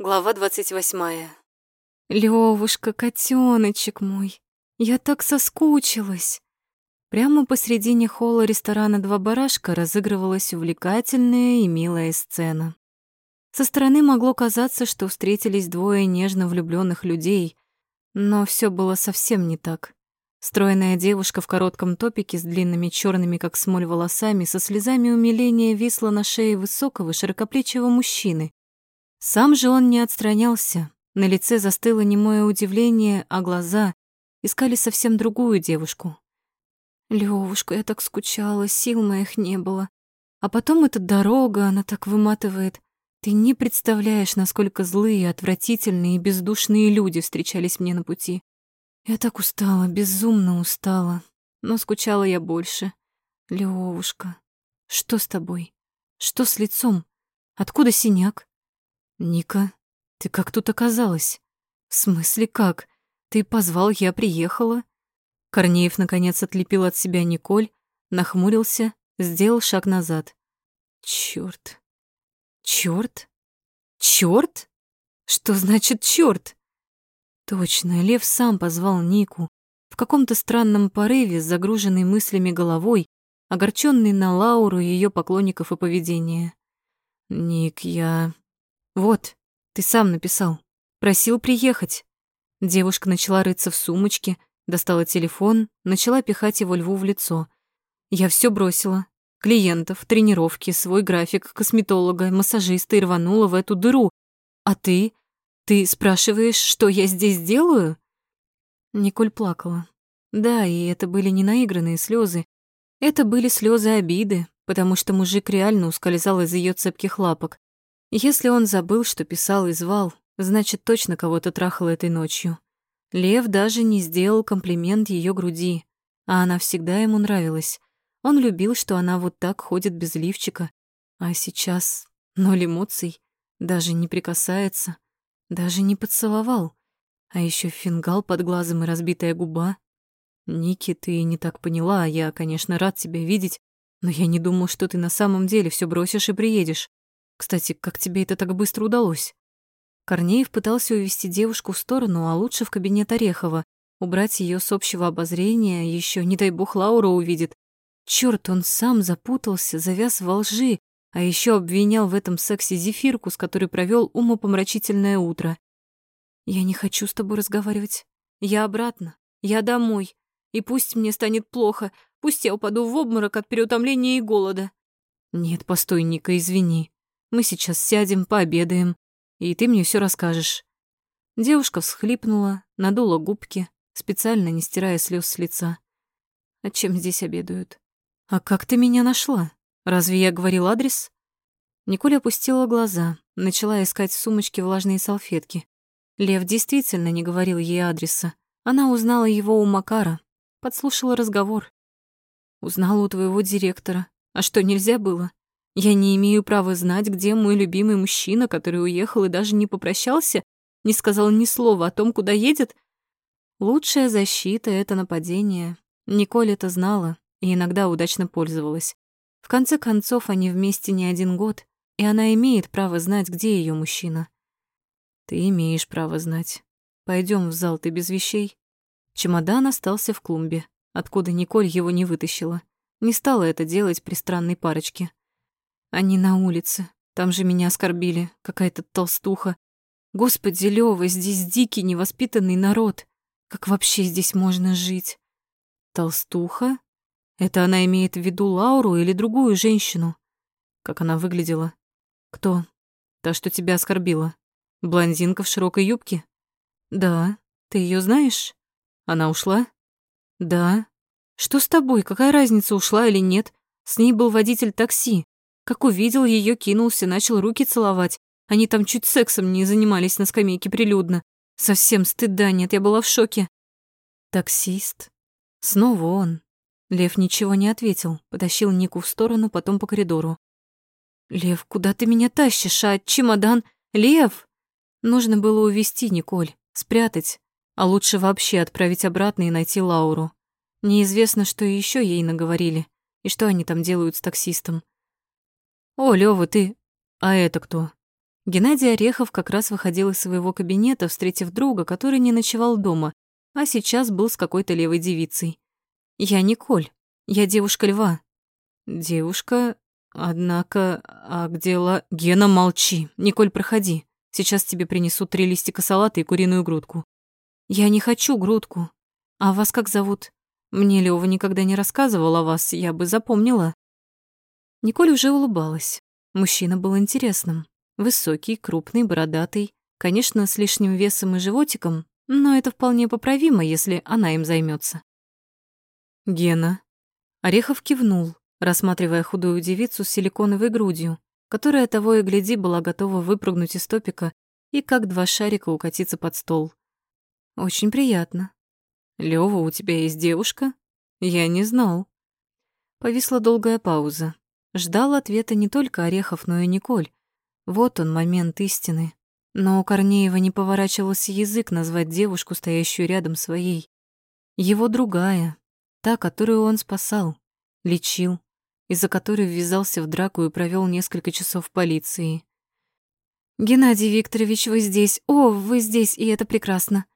Глава двадцать восьмая. Левушка, котеночек мой, я так соскучилась. Прямо посредине холла ресторана «Два барашка» разыгрывалась увлекательная и милая сцена. Со стороны могло казаться, что встретились двое нежно влюбленных людей, но все было совсем не так. Стройная девушка в коротком топике с длинными черными, как смоль, волосами, со слезами умиления висла на шее высокого, широкоплечего мужчины. Сам же он не отстранялся. На лице застыло немое удивление, а глаза искали совсем другую девушку. «Лёвушка, я так скучала, сил моих не было. А потом эта дорога, она так выматывает. Ты не представляешь, насколько злые, отвратительные и бездушные люди встречались мне на пути. Я так устала, безумно устала. Но скучала я больше. Лёвушка, что с тобой? Что с лицом? Откуда синяк? «Ника, ты как тут оказалась?» «В смысле как? Ты позвал, я приехала?» Корнеев наконец отлепил от себя Николь, нахмурился, сделал шаг назад. Чёрт. Чёрт? Чёрт? Что значит чёрт? Точно, Лев сам позвал Нику. В каком-то странном порыве, загруженный мыслями головой, огорченный на Лауру, ее поклонников и поведение. «Ник, я...» «Вот, ты сам написал. Просил приехать». Девушка начала рыться в сумочке, достала телефон, начала пихать его льву в лицо. Я все бросила. Клиентов, тренировки, свой график, косметолога, массажиста и рванула в эту дыру. А ты? Ты спрашиваешь, что я здесь делаю? Николь плакала. Да, и это были не наигранные слезы. Это были слезы обиды, потому что мужик реально ускользал из ее цепких лапок. Если он забыл, что писал и звал, значит, точно кого-то трахал этой ночью. Лев даже не сделал комплимент ее груди, а она всегда ему нравилась. Он любил, что она вот так ходит без лифчика, а сейчас ноль эмоций, даже не прикасается, даже не поцеловал. А еще фингал под глазом и разбитая губа. Ники, ты не так поняла, я, конечно, рад тебя видеть, но я не думал, что ты на самом деле все бросишь и приедешь. Кстати, как тебе это так быстро удалось? Корнеев пытался увести девушку в сторону, а лучше в кабинет Орехова, убрать ее с общего обозрения, еще не дай бог Лаура увидит. Черт, он сам запутался, завяз во лжи, а еще обвинял в этом сексе зефирку, с которой провел умопомрачительное утро. Я не хочу с тобой разговаривать. Я обратно. Я домой. И пусть мне станет плохо, пусть я упаду в обморок от переутомления и голода. Нет, постой, Ника, извини. Мы сейчас сядем, пообедаем, и ты мне все расскажешь». Девушка всхлипнула, надула губки, специально не стирая слез с лица. «А чем здесь обедают?» «А как ты меня нашла? Разве я говорил адрес?» Николь опустила глаза, начала искать в сумочке влажные салфетки. Лев действительно не говорил ей адреса. Она узнала его у Макара, подслушала разговор. «Узнала у твоего директора. А что, нельзя было?» Я не имею права знать, где мой любимый мужчина, который уехал и даже не попрощался, не сказал ни слова о том, куда едет. Лучшая защита — это нападение. Николь это знала и иногда удачно пользовалась. В конце концов, они вместе не один год, и она имеет право знать, где ее мужчина. Ты имеешь право знать. Пойдем в зал, ты без вещей. Чемодан остался в клумбе, откуда Николь его не вытащила. Не стала это делать при странной парочке. Они на улице. Там же меня оскорбили. Какая-то толстуха. Господи, Лёва, здесь дикий, невоспитанный народ. Как вообще здесь можно жить? Толстуха? Это она имеет в виду Лауру или другую женщину? Как она выглядела? Кто? Та, что тебя оскорбила. Блондинка в широкой юбке? Да. Ты ее знаешь? Она ушла? Да. Что с тобой? Какая разница, ушла или нет? С ней был водитель такси. Как увидел ее, кинулся, начал руки целовать. Они там чуть сексом не занимались на скамейке прилюдно. Совсем стыда нет, я была в шоке. Таксист. Снова он. Лев ничего не ответил, потащил Нику в сторону, потом по коридору. «Лев, куда ты меня тащишь, а чемодан? Лев!» Нужно было увести Николь, спрятать, а лучше вообще отправить обратно и найти Лауру. Неизвестно, что еще ей наговорили, и что они там делают с таксистом. «О, Лёва, ты... А это кто?» Геннадий Орехов как раз выходил из своего кабинета, встретив друга, который не ночевал дома, а сейчас был с какой-то левой девицей. «Я Николь. Я девушка льва». «Девушка? Однако... А где ла...» «Гена, молчи. Николь, проходи. Сейчас тебе принесут три листика салата и куриную грудку». «Я не хочу грудку. А вас как зовут? Мне Лёва никогда не рассказывал о вас, я бы запомнила». Николь уже улыбалась. Мужчина был интересным. Высокий, крупный, бородатый. Конечно, с лишним весом и животиком, но это вполне поправимо, если она им займется. «Гена». Орехов кивнул, рассматривая худую девицу с силиконовой грудью, которая того и гляди была готова выпрыгнуть из топика и как два шарика укатиться под стол. «Очень приятно». «Лёва, у тебя есть девушка?» «Я не знал». Повисла долгая пауза. Ждал ответа не только Орехов, но и Николь. Вот он, момент истины. Но у Корнеева не поворачивался язык назвать девушку, стоящую рядом своей. Его другая, та, которую он спасал, лечил, из-за которой ввязался в драку и провел несколько часов в полиции. «Геннадий Викторович, вы здесь. О, вы здесь, и это прекрасно».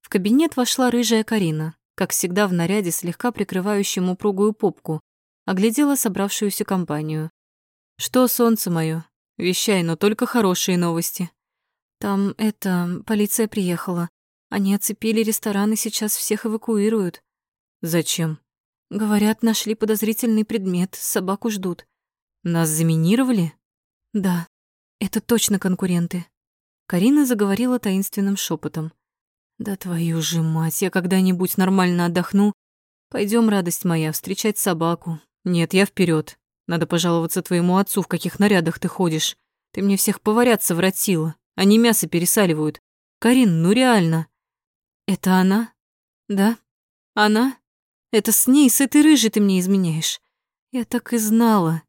В кабинет вошла рыжая Карина, как всегда в наряде, слегка прикрывающем упругую попку, оглядела собравшуюся компанию. «Что, солнце моё? Вещай, но только хорошие новости». «Там, это, полиция приехала. Они оцепили ресторан и сейчас всех эвакуируют». «Зачем?» «Говорят, нашли подозрительный предмет, собаку ждут». «Нас заминировали?» «Да, это точно конкуренты». Карина заговорила таинственным шепотом. «Да твою же мать, я когда-нибудь нормально отдохну. Пойдем, радость моя, встречать собаку. Нет, я вперед. Надо пожаловаться твоему отцу, в каких нарядах ты ходишь. Ты мне всех поварят совратила. Они мясо пересаливают. Карин, ну реально. Это она? Да? Она? Это с ней, с этой рыжей ты мне изменяешь. Я так и знала.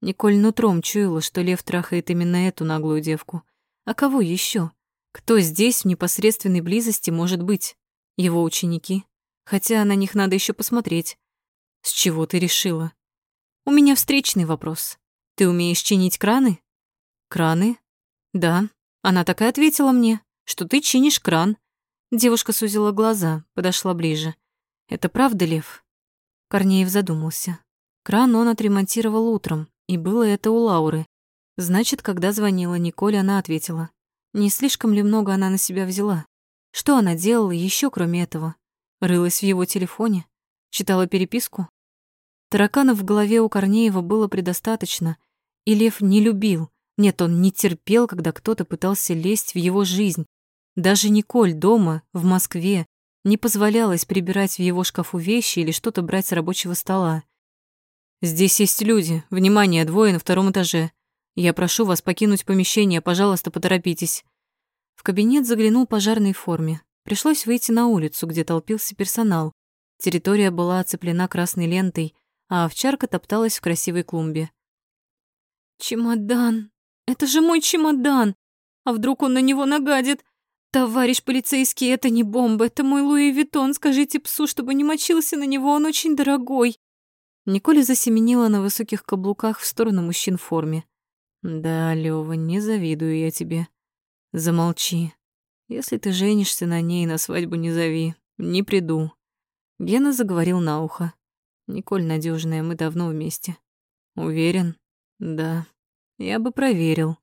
Николь нутром чуяла, что Лев трахает именно эту наглую девку. А кого еще? Кто здесь в непосредственной близости может быть? Его ученики? Хотя на них надо еще посмотреть. С чего ты решила? У меня встречный вопрос. Ты умеешь чинить краны? Краны? Да. Она так и ответила мне, что ты чинишь кран. Девушка сузила глаза, подошла ближе. Это правда, Лев? Корнеев задумался. Кран он отремонтировал утром, и было это у Лауры. Значит, когда звонила Николь, она ответила. Не слишком ли много она на себя взяла? Что она делала еще кроме этого? Рылась в его телефоне? Читала переписку? Тараканов в голове у Корнеева было предостаточно, и Лев не любил, нет, он не терпел, когда кто-то пытался лезть в его жизнь. Даже Николь дома, в Москве, не позволялось прибирать в его шкафу вещи или что-то брать с рабочего стола. «Здесь есть люди. Внимание, двое на втором этаже. Я прошу вас покинуть помещение, пожалуйста, поторопитесь». В кабинет заглянул пожарный в форме. Пришлось выйти на улицу, где толпился персонал. Территория была оцеплена красной лентой, а овчарка топталась в красивой клумбе. «Чемодан! Это же мой чемодан! А вдруг он на него нагадит? Товарищ полицейский, это не бомба, это мой Луи Виттон. Скажите псу, чтобы не мочился на него, он очень дорогой». Николя засеменила на высоких каблуках в сторону мужчин в форме. «Да, Лёва, не завидую я тебе. Замолчи. Если ты женишься на ней, на свадьбу не зови. Не приду». Гена заговорил на ухо. «Николь надежная, мы давно вместе». «Уверен?» «Да». «Я бы проверил».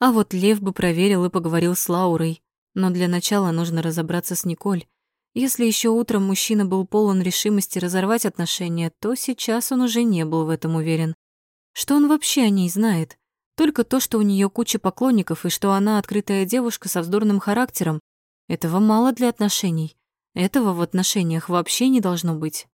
А вот Лев бы проверил и поговорил с Лаурой. Но для начала нужно разобраться с Николь. Если еще утром мужчина был полон решимости разорвать отношения, то сейчас он уже не был в этом уверен. Что он вообще о ней знает? Только то, что у нее куча поклонников и что она открытая девушка со вздорным характером. Этого мало для отношений. Этого в отношениях вообще не должно быть.